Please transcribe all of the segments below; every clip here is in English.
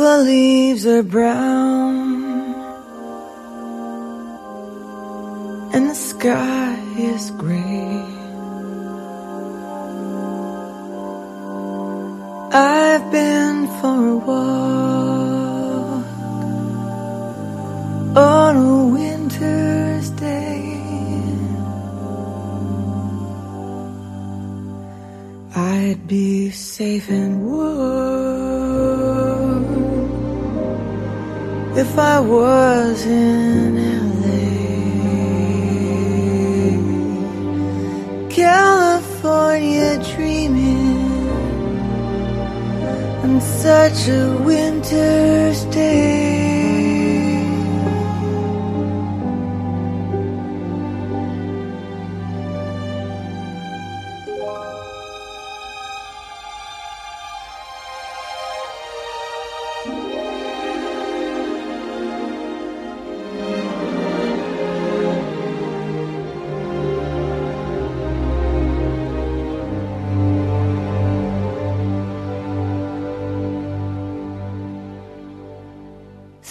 the leaves are brown and the sky is gray. I've been for a walk on a winter's day. I'd be safe and warm if I was in LA. California dreaming on such a winter's day.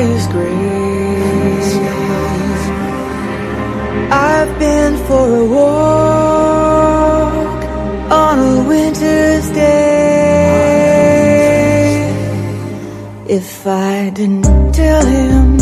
sky is gray. I've been for a walk on a winter's day. If I didn't tell him.